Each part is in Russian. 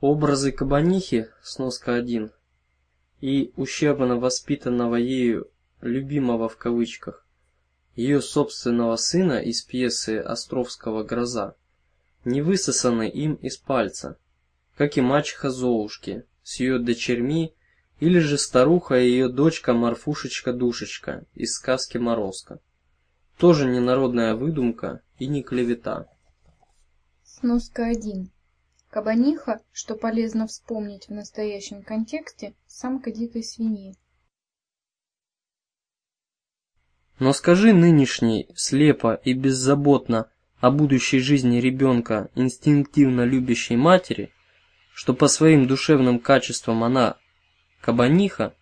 Образы кабанихи, сноска 1, и ущербно воспитанного ею «любимого» в кавычках, ее собственного сына из пьесы Островского «Гроза», не высосаны им из пальца, как и мачеха Золушки с ее дочерьми, или же старуха и ее дочка Марфушечка-душечка из сказки Морозко. Тоже не народная выдумка и не клевета. Сноска 1. Кабаниха, что полезно вспомнить в настоящем контексте, самка дикой свиньи. Но скажи нынешней, слепо и беззаботно о будущей жизни ребенка, инстинктивно любящей матери, что по своим душевным качествам она кабаниха,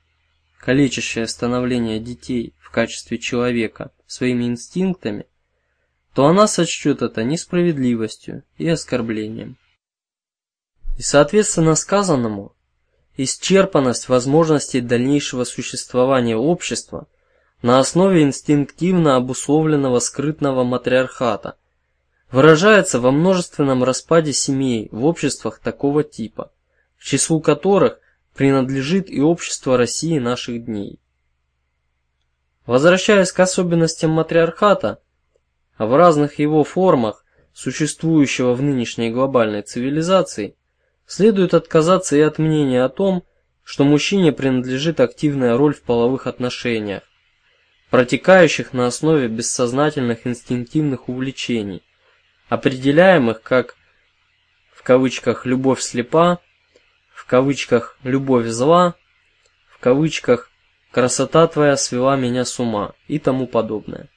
калечащая становление детей в качестве человека своими инстинктами, то она сочтет это несправедливостью и оскорблением. И соответственно сказанному, исчерпанность возможностей дальнейшего существования общества на основе инстинктивно обусловленного скрытного матриархата выражается во множественном распаде семей в обществах такого типа, к числу которых принадлежит и общество России наших дней. Возвращаясь к особенностям матриархата, в разных его формах, существующего в нынешней глобальной цивилизации, Следует отказаться и от мнения о том, что мужчине принадлежит активная роль в половых отношениях, протекающих на основе бессознательных инстинктивных увлечений, определяемых как в кавычках любовь слепа, в кавычках любовь зла, в кавычках красота твоя свела меня с ума и тому подобное.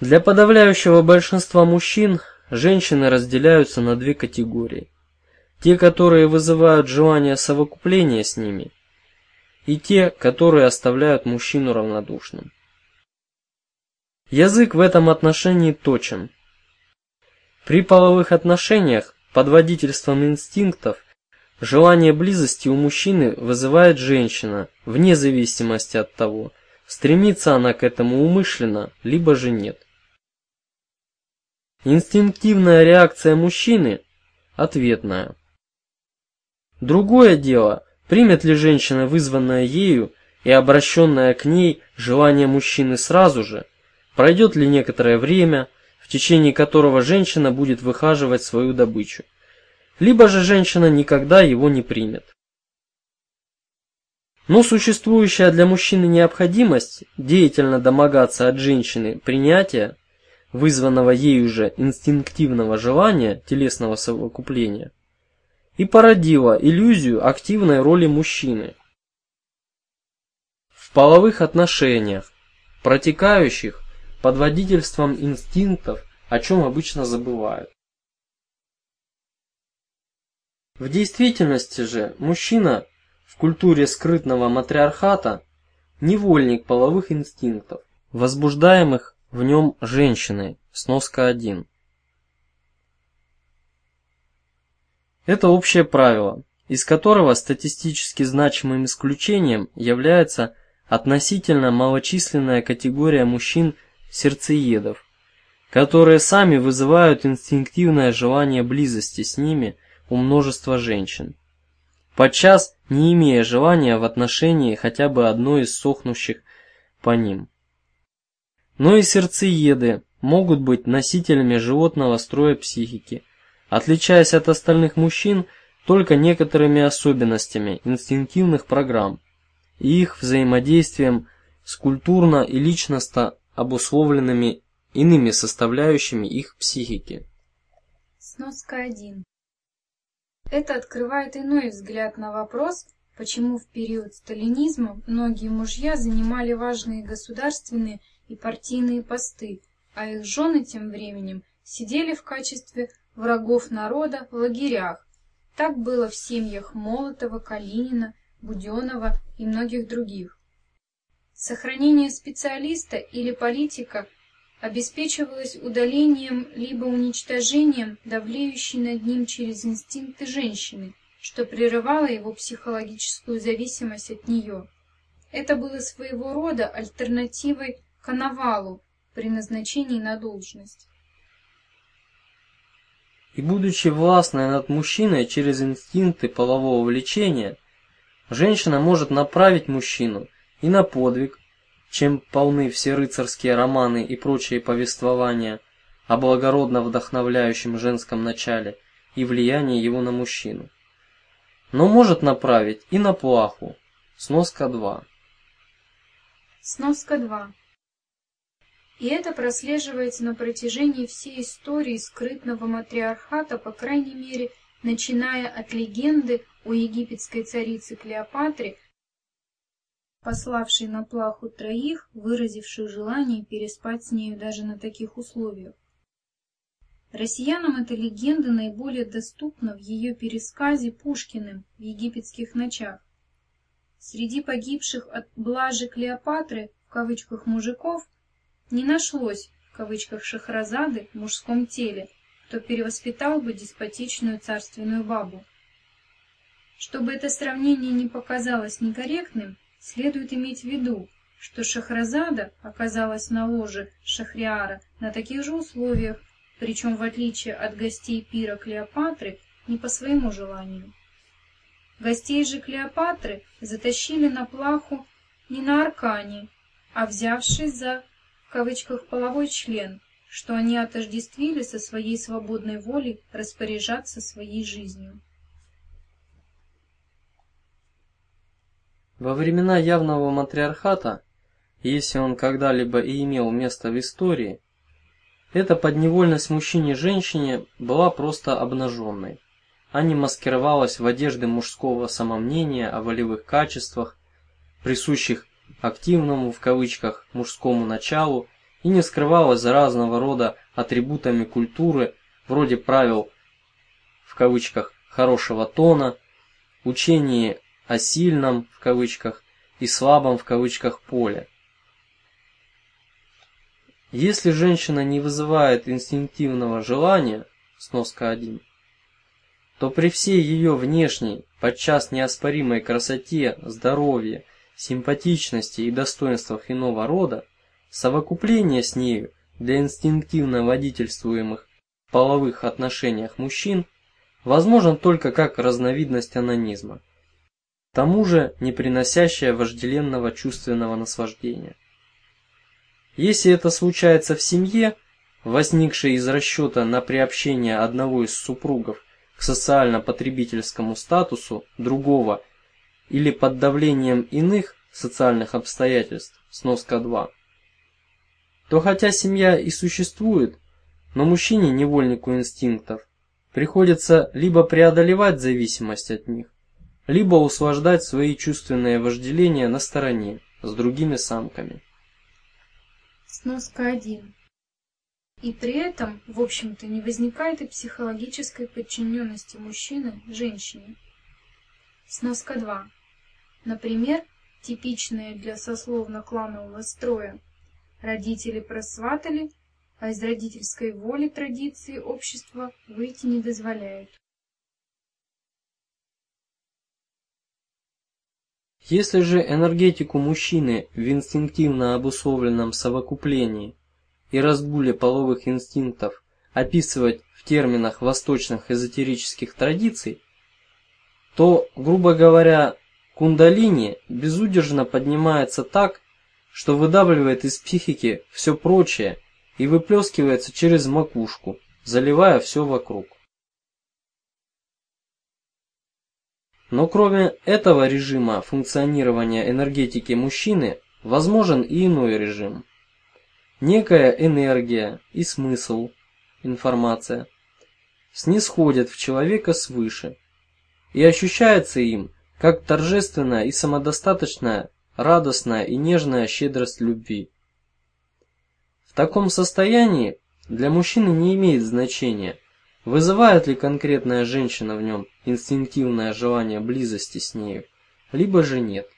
Для подавляющего большинства мужчин женщины разделяются на две категории. Те, которые вызывают желание совокупления с ними, и те, которые оставляют мужчину равнодушным. Язык в этом отношении точен. При половых отношениях под водительством инстинктов желание близости у мужчины вызывает женщина, вне зависимости от того, стремится она к этому умышленно, либо же нет. Инстинктивная реакция мужчины – ответная. Другое дело, примет ли женщина вызванное ею и обращенное к ней желание мужчины сразу же, пройдет ли некоторое время, в течение которого женщина будет выхаживать свою добычу, либо же женщина никогда его не примет. Но существующая для мужчины необходимость деятельно домогаться от женщины принятия вызванного ею же инстинктивного желания телесного совокупления, и породила иллюзию активной роли мужчины в половых отношениях, протекающих под водительством инстинктов, о чем обычно забывают. В действительности же мужчина в культуре скрытного матриархата невольник половых инстинктов, возбуждаемых в нем женщины. Сноска 1. Это общее правило, из которого статистически значимым исключением является относительно малочисленная категория мужчин-сердцеедов, которые сами вызывают инстинктивное желание близости с ними у множества женщин, подчас не имея желания в отношении хотя бы одной из сохнущих по ним. Но и сердцееды могут быть носителями животного строя психики, отличаясь от остальных мужчин только некоторыми особенностями инстинктивных программ и их взаимодействием с культурно и личностно обусловленными иными составляющими их психики. Сноска 1. Это открывает иной взгляд на вопрос, почему в период сталинизма многие мужья занимали важные государственные и партийные посты, а их жены тем временем сидели в качестве врагов народа в лагерях. Так было в семьях Молотова, Калинина, Буденова и многих других. Сохранение специалиста или политика обеспечивалось удалением либо уничтожением давлеющей над ним через инстинкты женщины, что прерывало его психологическую зависимость от нее. Это было своего рода альтернативой коновалу при назначении на должность. И будучи властной над мужчиной через инстинкты полового влечения, женщина может направить мужчину и на подвиг, чем полны все рыцарские романы и прочие повествования о благородно вдохновляющем женском начале и влиянии его на мужчину. Но может направить и на плаху. Сноска 2. Сноска 2. И это прослеживается на протяжении всей истории скрытного матриархата, по крайней мере, начиная от легенды о египетской царице Клеопатре, пославшей на плаху троих, выразивших желание переспать с нею даже на таких условиях. Россиянам эта легенда наиболее доступна в ее пересказе Пушкиным в египетских ночах. Среди погибших от блажи Клеопатры, в кавычках, мужиков, не нашлось, в кавычках, Шахразады в мужском теле, кто перевоспитал бы деспотичную царственную бабу. Чтобы это сравнение не показалось некорректным, следует иметь в виду, что Шахразада оказалась на ложе Шахриара на таких же условиях, причем в отличие от гостей пира Клеопатры, не по своему желанию. Гостей же Клеопатры затащили на плаху не на аркане, а взявшись за, в кавычках, половой член, что они отождествили со своей свободной волей распоряжаться своей жизнью. Во времена явного матриархата, если он когда-либо и имел место в истории, эта подневольность мужчине и женщине была просто обнаженной а не маскировалась в одежды мужского самомнения о волевых качествах, присущих активному в кавычках мужскому началу, и не скрывалась за разного рода атрибутами культуры, вроде правил в кавычках хорошего тона, учении о сильном в кавычках и слабом в кавычках поле. Если женщина не вызывает инстинктивного желания, сноска 1, то при всей ее внешней, подчас неоспоримой красоте, здоровье, симпатичности и достоинствах иного рода, совокупление с нею для инстинктивно водительствуемых половых отношениях мужчин возможен только как разновидность анонизма, тому же не приносящая вожделенного чувственного наслаждения. Если это случается в семье, возникшей из расчета на приобщение одного из супругов к социально-потребительскому статусу другого или под давлением иных социальных обстоятельств, сноска 2, то хотя семья и существует, но мужчине, невольнику инстинктов, приходится либо преодолевать зависимость от них, либо услаждать свои чувственные вожделения на стороне с другими самками. Сноска 1. И при этом, в общем-то, не возникает и психологической подчиненности мужчины женщине. Сноска 2. Например, типичное для сословно-кланового строя. Родители просватали, а из родительской воли традиции общества выйти не дозволяют. Если же энергетику мужчины в инстинктивно обусловленном совокуплении и разгуле половых инстинктов описывать в терминах восточных эзотерических традиций, то, грубо говоря, кундалини безудержно поднимается так, что выдавливает из психики все прочее и выплескивается через макушку, заливая все вокруг. Но кроме этого режима функционирования энергетики мужчины, возможен и иной режим – некая энергия и смысл, информация, снисходят в человека свыше и ощущается им как торжественная и самодостаточная, радостная и нежная щедрость любви. В таком состоянии для мужчины не имеет значения, вызывает ли конкретная женщина в нем инстинктивное желание близости с нею, либо же нет.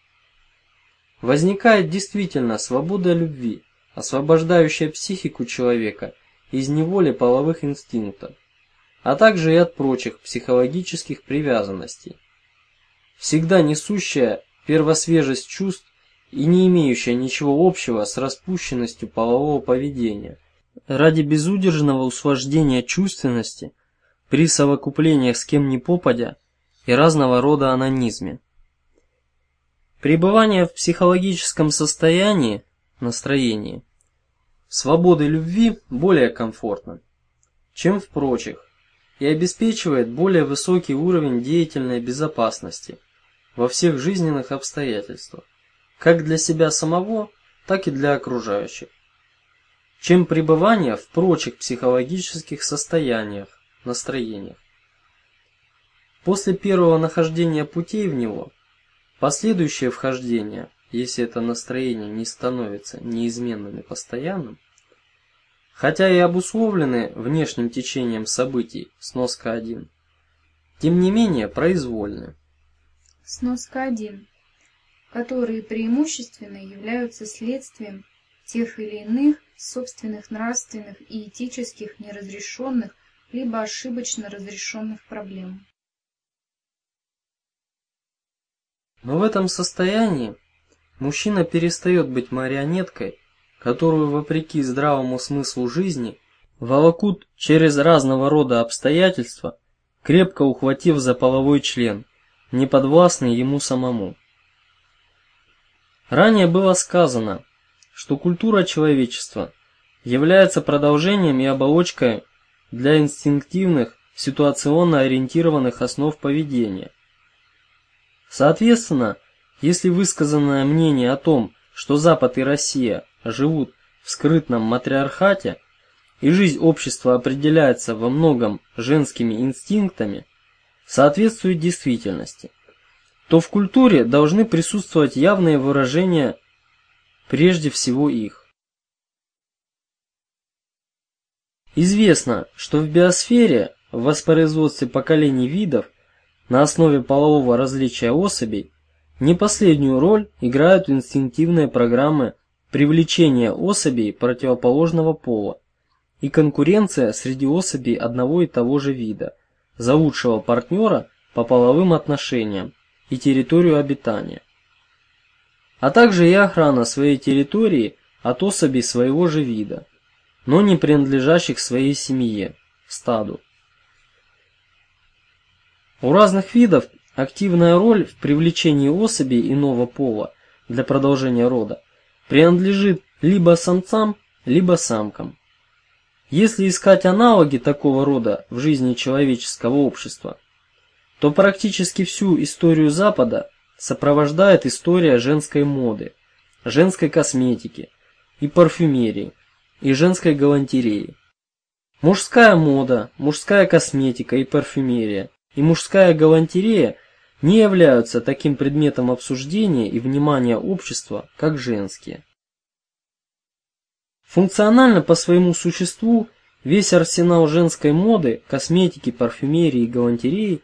Возникает действительно свобода любви, освобождающая психику человека из неволи половых инстинктов, а также и от прочих психологических привязанностей. Всегда несущая первосвежесть чувств и не имеющая ничего общего с распущенностью полового поведения. Ради безудержного усложнения чувственности при совокуплениях с кем ни попадя и разного рода анонизме. Пребывание в психологическом состоянии, настроении, свободы любви более комфортно, чем в прочих, и обеспечивает более высокий уровень деятельной безопасности во всех жизненных обстоятельствах, как для себя самого, так и для окружающих, чем пребывание в прочих психологических состояниях, настроениях. После первого нахождения путей в него, последующее вхождение, если это настроение не становится неизменным и постоянным, хотя и обусловлены внешним течением событий, сноска 1, тем не менее произвольны. Сноска 1. Которые преимущественно являются следствием тех или иных собственных нравственных и этических неразрешенных либо ошибочно разрешенных проблем. Но в этом состоянии мужчина перестает быть марионеткой, которую вопреки здравому смыслу жизни волокут через разного рода обстоятельства, крепко ухватив за половой член, не подвластный ему самому. Ранее было сказано, что культура человечества является продолжением и оболочкой для инстинктивных, ситуационно ориентированных основ поведения. Соответственно, если высказанное мнение о том, что Запад и Россия живут в скрытном матриархате, и жизнь общества определяется во многом женскими инстинктами, соответствует действительности, то в культуре должны присутствовать явные выражения прежде всего их. Известно, что в биосфере в воспроизводстве поколений видов на основе полового различия особей не последнюю роль играют инстинктивные программы привлечения особей противоположного пола и конкуренция среди особей одного и того же вида за лучшего партнера по половым отношениям и территорию обитания, а также и охрана своей территории от особей своего же вида но не принадлежащих своей семье, стаду. У разных видов активная роль в привлечении особей иного пола для продолжения рода принадлежит либо самцам, либо самкам. Если искать аналоги такого рода в жизни человеческого общества, то практически всю историю Запада сопровождает история женской моды, женской косметики и парфюмерии, и женской галантереи. Мужская мода, мужская косметика и парфюмерия и мужская галантерея не являются таким предметом обсуждения и внимания общества, как женские. Функционально по своему существу весь арсенал женской моды, косметики, парфюмерии и галантереи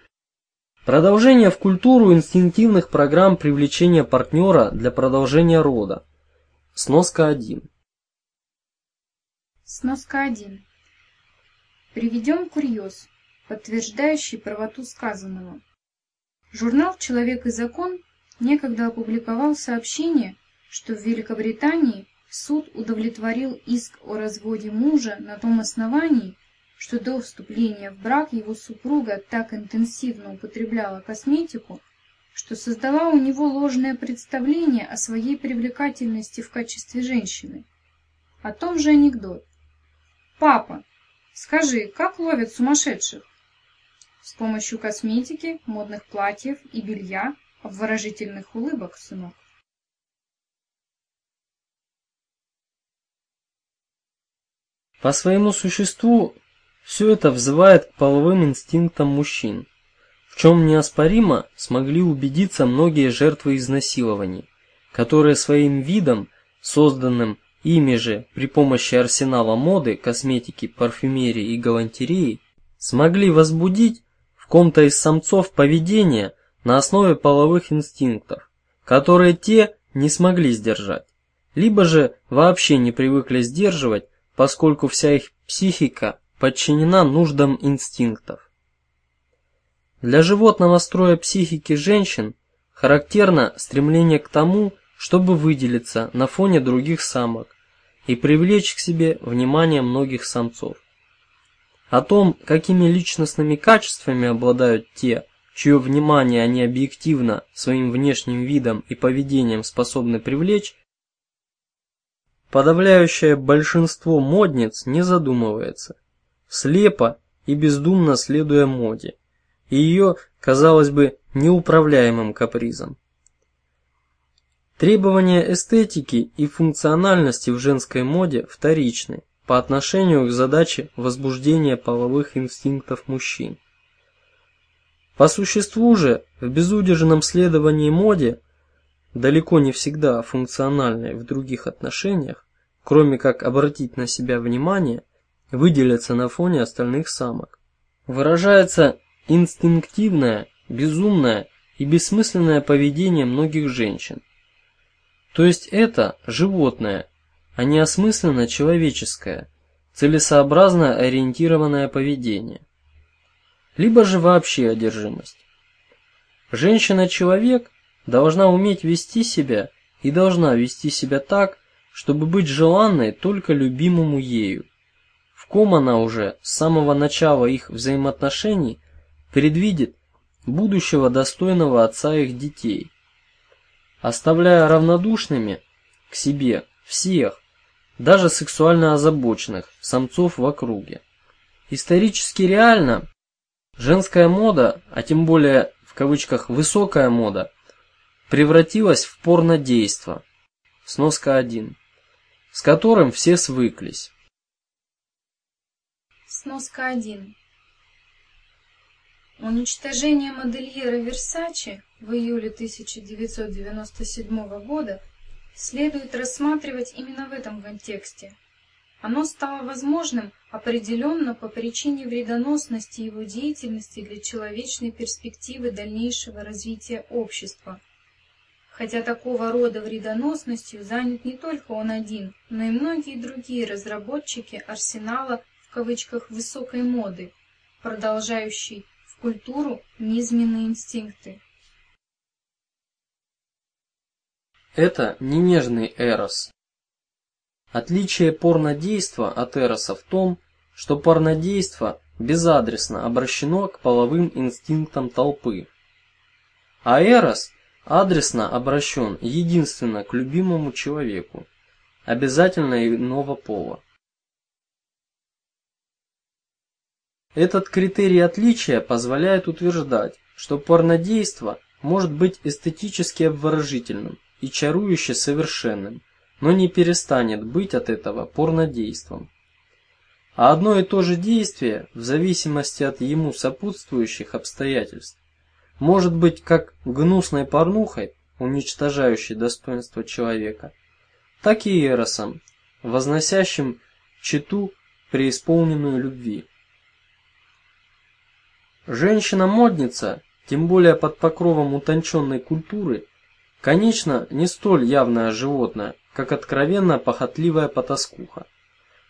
продолжение в культуру инстинктивных программ привлечения партнера для продолжения рода. Сноска 1. Сноска 1. Приведем курьез, подтверждающий правоту сказанного. Журнал «Человек и закон» некогда опубликовал сообщение, что в Великобритании суд удовлетворил иск о разводе мужа на том основании, что до вступления в брак его супруга так интенсивно употребляла косметику, что создала у него ложное представление о своей привлекательности в качестве женщины. О том же анекдот. Папа, скажи, как ловят сумасшедших? С помощью косметики, модных платьев и белья, обворожительных улыбок, сынок. По своему существу все это взывает к половым инстинктам мужчин, в чем неоспоримо смогли убедиться многие жертвы изнасилований, которые своим видом, созданным Ими же при помощи арсенала моды, косметики, парфюмерии и галантереи смогли возбудить в ком-то из самцов поведение на основе половых инстинктов, которые те не смогли сдержать, либо же вообще не привыкли сдерживать, поскольку вся их психика подчинена нуждам инстинктов. Для животного строя психики женщин характерно стремление к тому, чтобы выделиться на фоне других самок, и привлечь к себе внимание многих самцов. О том, какими личностными качествами обладают те, чье внимание они объективно своим внешним видом и поведением способны привлечь, подавляющее большинство модниц не задумывается, слепо и бездумно следуя моде и ее, казалось бы, неуправляемым капризом. Требования эстетики и функциональности в женской моде вторичны по отношению к задаче возбуждения половых инстинктов мужчин. По существу же, в безудержном следовании моде, далеко не всегда функциональной в других отношениях, кроме как обратить на себя внимание, выделяться на фоне остальных самок, выражается инстинктивное, безумное и бессмысленное поведение многих женщин. То есть это животное, а не осмысленно человеческое, целесообразно ориентированное поведение либо же вообще одержимость. Женщина-человек должна уметь вести себя и должна вести себя так, чтобы быть желанной только любимому ею. В ком она уже с самого начала их взаимоотношений предвидит будущего достойного отца их детей, оставляя равнодушными к себе всех, даже сексуально озабоченных самцов в округе. Исторически реально Женская мода, а тем более в кавычках высокая мода, превратилась в порнодейство. Сноска 1, с которым все свыклись. Сноска 1. Уничтожение модельера Версачи в июле 1997 года следует рассматривать именно в этом контексте – оно стало возможным определенно по причине вредоносности его деятельности для человечной перспективы дальнейшего развития общества. Хотя такого рода вредоносностью занят не только он один, но и многие другие разработчики арсенала в кавычках высокой моды, продолжающие в культуру низменные инстинкты. Это не нежный эрос, Отличие порнодейства от эроса в том, что порнодейство безадресно обращено к половым инстинктам толпы, а эрос адресно обращен единственно к любимому человеку, обязательно иного пола. Этот критерий отличия позволяет утверждать, что порнодейство может быть эстетически обворожительным и чарующе совершенным, но не перестанет быть от этого порнодейством. А одно и то же действие, в зависимости от ему сопутствующих обстоятельств, может быть как гнусной порнухой, уничтожающей достоинство человека, так и эросом, возносящим читу преисполненную любви. Женщина-модница, тем более под покровом утонченной культуры, конечно, не столь явное животное, как откровенно похотливая потаскуха.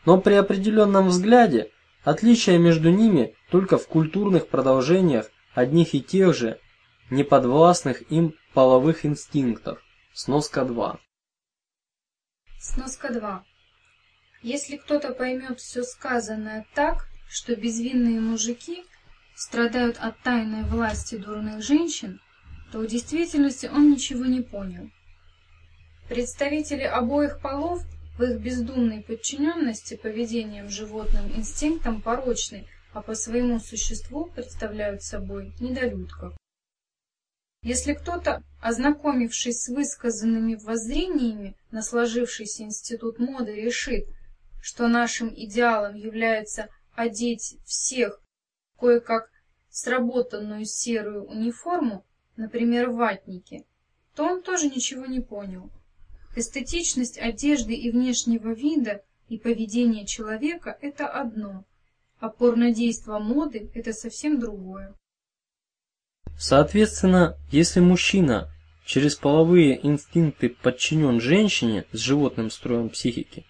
Но при определенном взгляде отличие между ними только в культурных продолжениях одних и тех же неподвластных им половых инстинктов. Сноска 2. Сноска 2. Если кто-то поймет все сказанное так, что безвинные мужики страдают от тайной власти дурных женщин, то в действительности он ничего не понял. Представители обоих полов в их бездумной подчиненности поведением животным инстинктам порочны, а по своему существу представляют собой недолюдков. Если кто-то, ознакомившись с высказанными воззрениями на сложившийся институт моды, решит, что нашим идеалом является одеть всех кое-как сработанную серую униформу, например, ватники, то он тоже ничего не понял. Эстетичность одежды и внешнего вида и поведения человека – это одно, а порнодейство моды – это совсем другое. Соответственно, если мужчина через половые инстинкты подчинен женщине с животным строем психики,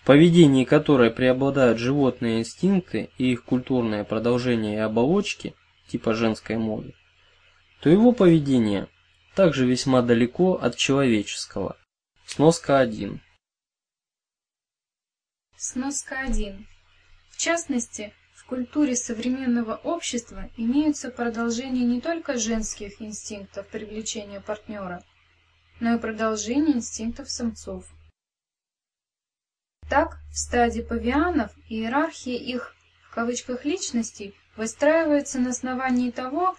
в поведении которой преобладают животные инстинкты и их культурное продолжение и оболочки, типа женской моды, то его поведение также весьма далеко от человеческого. Сноска 1. Сноска 1. В частности, культуре современного общества имеются продолжения не только женских инстинктов привлечения партнера, но и продолжения инстинктов самцов. Так, в стаде павианов иерархия их в кавычках личностей выстраивается на основании того,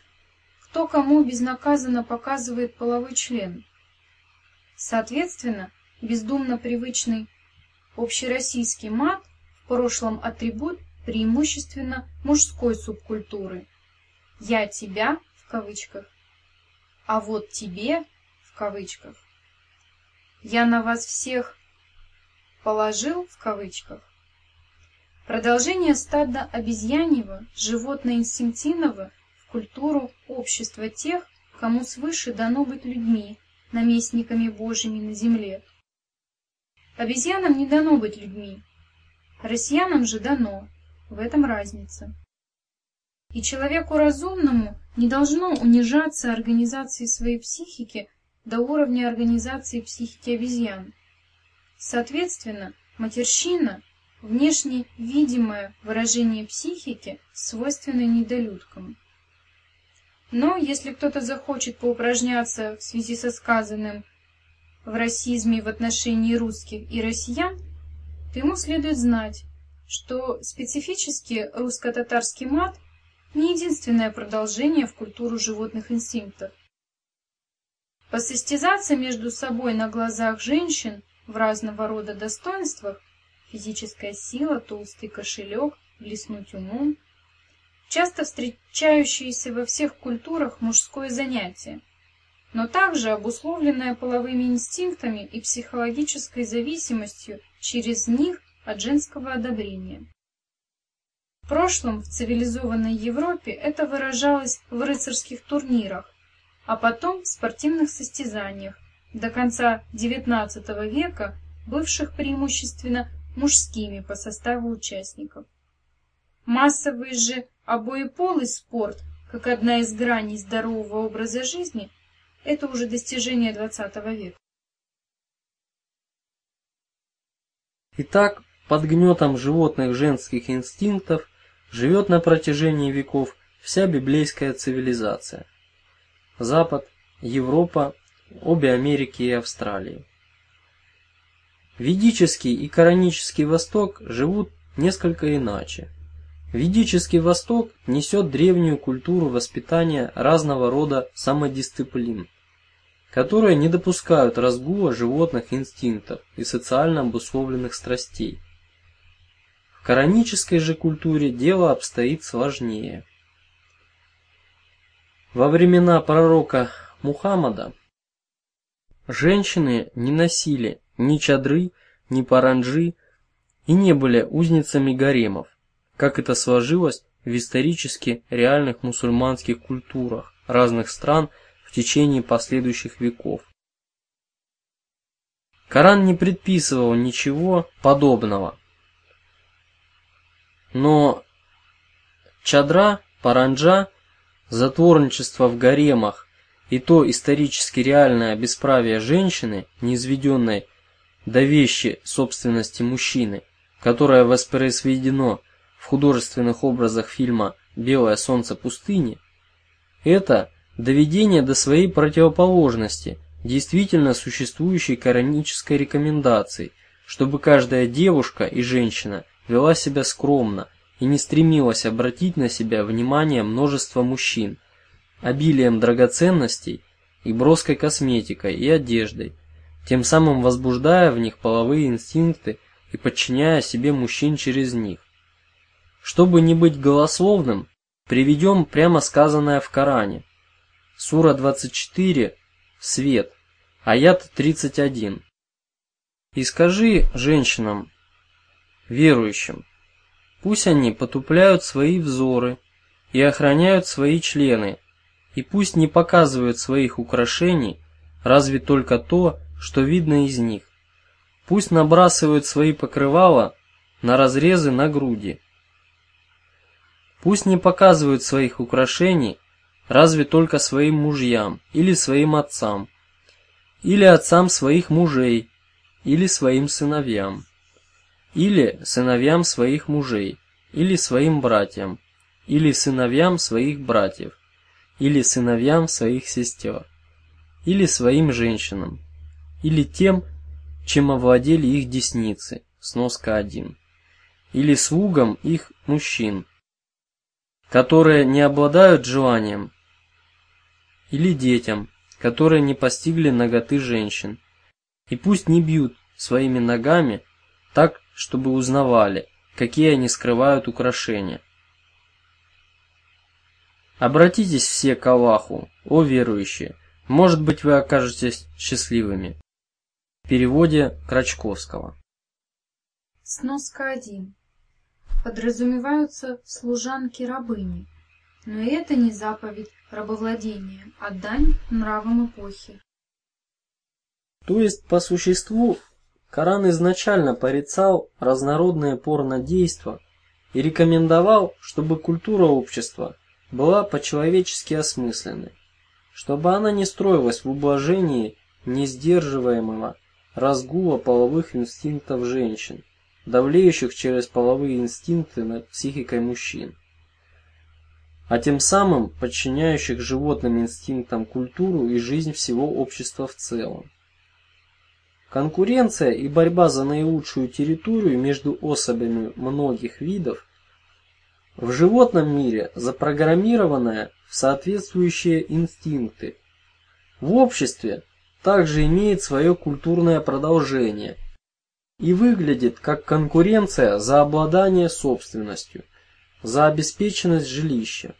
кто кому безнаказанно показывает половой член. Соответственно, бездумно привычный общероссийский мат в прошлом атрибут преимущественно мужской субкультуры. «Я тебя» в кавычках, а вот тебе в кавычках. «Я на вас всех положил» в кавычках. Продолжение стада обезьяньего, животно-инстинктивного в культуру общества тех, кому свыше дано быть людьми, наместниками Божьими на земле. Обезьянам не дано быть людьми, россиянам же дано, в этом разница. И человеку разумному не должно унижаться организацией своей психики до уровня организации психики обезьян. Соответственно, матерщина – внешне видимое выражение психики, свойственное недолюдкам. Но если кто-то захочет поупражняться в связи со сказанным в расизме в отношении русских и россиян, то ему следует знать, что специфически русско-татарский мат не единственное продолжение в культуру животных инстинктов. Посостязаться между собой на глазах женщин в разного рода достоинствах физическая сила, толстый кошелек, блеснуть умом, часто встречающееся во всех культурах мужское занятие, но также обусловленное половыми инстинктами и психологической зависимостью через них от женского одобрения. В прошлом в цивилизованной Европе это выражалось в рыцарских турнирах, а потом в спортивных состязаниях, до конца XIX века бывших преимущественно мужскими по составу участников. Массовый же обоеполый спорт, как одна из граней здорового образа жизни, это уже достижение XX века. Итак, под гнетом животных женских инстинктов живет на протяжении веков вся библейская цивилизация. Запад, Европа, обе Америки и Австралии. Ведический и коранический Восток живут несколько иначе. Ведический Восток несет древнюю культуру воспитания разного рода самодисциплин, которые не допускают разгула животных инстинктов и социально обусловленных страстей. В коранической же культуре дело обстоит сложнее. Во времена пророка Мухаммада женщины не носили ни чадры, ни паранджи и не были узницами гаремов, как это сложилось в исторически реальных мусульманских культурах разных стран в течение последующих веков. Коран не предписывал ничего подобного, но чадра, паранджа, затворничество в гаремах и то исторически реальное бесправие женщины, низведенной до вещи собственности мужчины, которое воспроизведено в художественных образах фильма «Белое солнце пустыни», это доведение до своей противоположности действительно существующей коранической рекомендации, чтобы каждая девушка и женщина вела себя скромно и не стремилась обратить на себя внимание множества мужчин, обилием драгоценностей и броской косметикой и одеждой, тем самым возбуждая в них половые инстинкты и подчиняя себе мужчин через них. Чтобы не быть голословным, приведем прямо сказанное в Коране. Сура 24, свет, аят 31. И скажи женщинам, верующим. Пусть они потупляют свои взоры и охраняют свои члены, и пусть не показывают своих украшений, разве только то, что видно из них. Пусть набрасывают свои покрывала на разрезы на груди. Пусть не показывают своих украшений, разве только своим мужьям или своим отцам, или отцам своих мужей, или своим сыновьям или сыновьям своих мужей, или своим братьям, или сыновьям своих братьев, или сыновьям своих сестер, или своим женщинам, или тем, чем овладели их десницы, сноска 1, или слугам их мужчин, которые не обладают желанием, или детям, которые не постигли ноготы женщин, и пусть не бьют своими ногами так, чтобы узнавали, какие они скрывают украшения. Обратитесь все к Аллаху, о верующие, может быть вы окажетесь счастливыми. В переводе Крачковского. Сноска 1. Подразумеваются служанки-рабыни, но это не заповедь рабовладения, а дань нравам эпохи. То есть, по существу, Коран изначально порицал разнородные порнодейства и рекомендовал, чтобы культура общества была по-человечески осмысленной, чтобы она не строилась в ублажении несдерживаемого разгула половых инстинктов женщин, давлеющих через половые инстинкты над психикой мужчин, а тем самым подчиняющих животным инстинктам культуру и жизнь всего общества в целом. Конкуренция и борьба за наилучшую территорию между особями многих видов в животном мире запрограммированная в соответствующие инстинкты. В обществе также имеет свое культурное продолжение и выглядит как конкуренция за обладание собственностью, за обеспеченность жилища.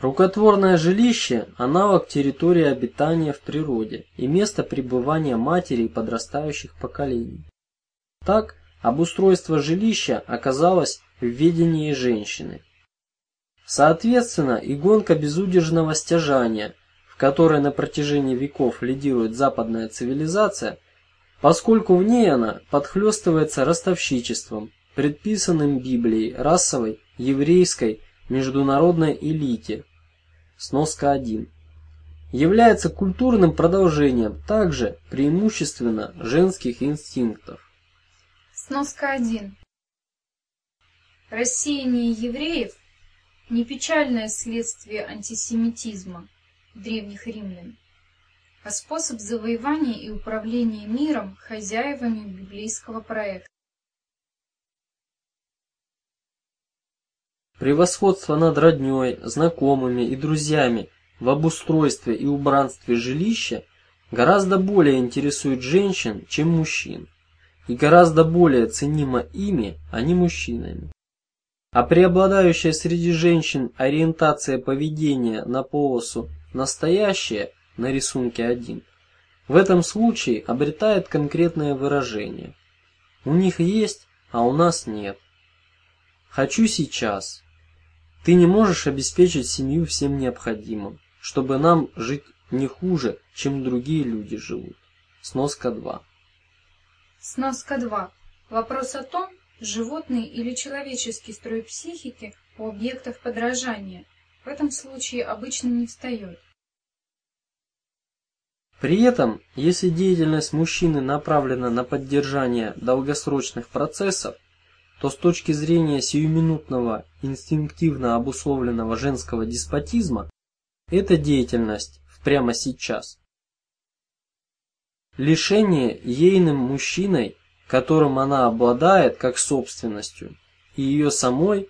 Рукотворное жилище – аналог территории обитания в природе и место пребывания матери и подрастающих поколений. Так, обустройство жилища оказалось в ведении женщины. Соответственно, и гонка безудержного стяжания, которой на протяжении веков лидирует западная цивилизация, поскольку в ней она подхлестывается ростовщичеством, предписанным Библией расовой, еврейской, международной элите, Сноска 1. Является культурным продолжением также преимущественно женских инстинктов. Сноска 1. Рассеяние евреев – не печальное следствие антисемитизма древних римлян, а способ завоевания и управления миром хозяевами библейского проекта. Превосходство над родней, знакомыми и друзьями в обустройстве и убранстве жилища гораздо более интересует женщин, чем мужчин, и гораздо более ценимо ими, а не мужчинами. А преобладающая среди женщин ориентация поведения на полосу «настоящее» на рисунке 1 в этом случае обретает конкретное выражение. У них есть, а у нас нет. Хочу сейчас. Ты не можешь обеспечить семью всем необходимым, чтобы нам жить не хуже, чем другие люди живут. Сноска 2. Сноска 2. Вопрос о том, животный или человеческий строй психики у объектов подражания в этом случае обычно не встает. При этом, если деятельность мужчины направлена на поддержание долгосрочных процессов, то с точки зрения сиюминутного инстинктивно обусловленного женского деспотизма эта деятельность прямо сейчас. Лишение ейным мужчиной, которым она обладает как собственностью, и ее самой,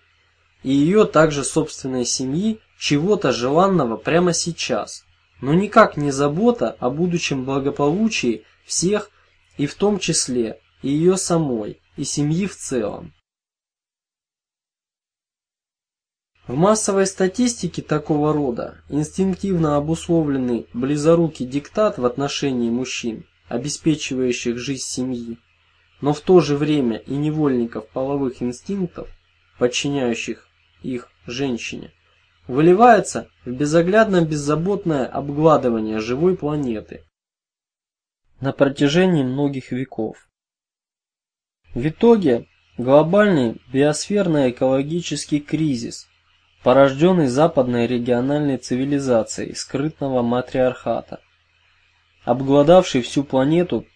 и ее также собственной семьи чего-то желанного прямо сейчас, но никак не забота о будущем благополучии всех и в том числе и ее самой, и семьи в целом. В массовой статистике такого рода инстинктивно обусловленный близорукий диктат в отношении мужчин, обеспечивающих жизнь семьи, но в то же время и невольников половых инстинктов, подчиняющих их женщине, выливается в безоглядно беззаботное обгладывание живой планеты на протяжении многих веков. В итоге глобальный биосферно-экологический кризис порожденный западной региональной цивилизацией скрытного матриархата, обглодавший всю планету,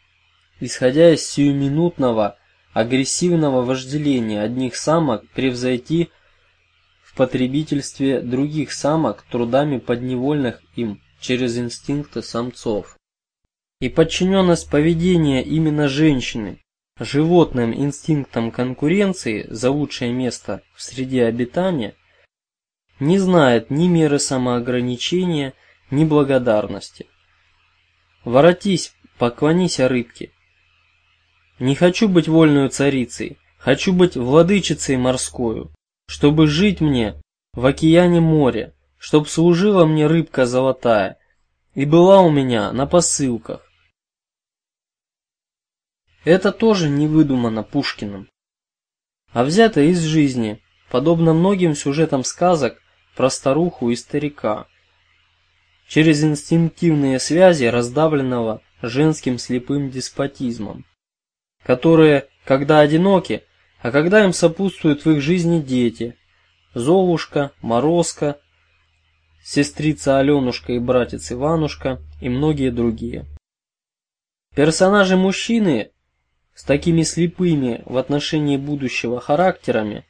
исходя из сиюминутного агрессивного вожделения одних самок превзойти потребительстве других самок трудами подневольных им через инстинкты самцов. И подчиненность поведения именно женщины животным инстинктам конкуренции за лучшее место в среде обитания не знает ни меры самоограничения, ни благодарности. Воротись, поклонись рыбке. Не хочу быть вольную царицей, хочу быть владычицей морскою, чтобы жить мне в океане моря, чтоб служила мне рыбка золотая и была у меня на посылках. Это тоже не выдумано Пушкиным, а взято из жизни, подобно многим сюжетам сказок про старуху и старика, через инстинктивные связи раздавленного женским слепым деспотизмом, которые, когда одиноки, а когда им сопутствуют в их жизни дети, Золушка, Морозко, сестрица Аленушка и братец Иванушка и многие другие. Персонажи мужчины с такими слепыми в отношении будущего характерами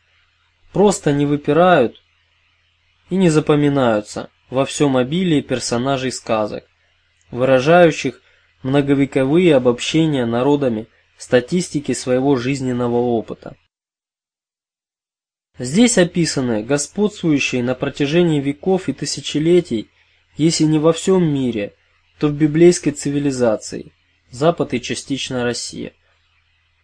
просто не выпирают и не запоминаются во всем обилии персонажей сказок, выражающих многовековые обобщения народами статистики своего жизненного опыта. Здесь описаны господствующие на протяжении веков и тысячелетий, если не во всем мире, то в библейской цивилизации, Запад и частично Россия.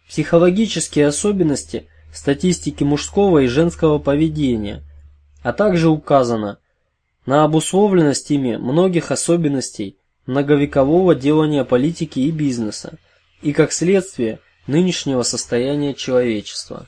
Психологические особенности статистики мужского и женского поведения, а также указано на обусловленность ими многих особенностей многовекового делания политики и бизнеса, и как следствие нынешнего состояния человечества.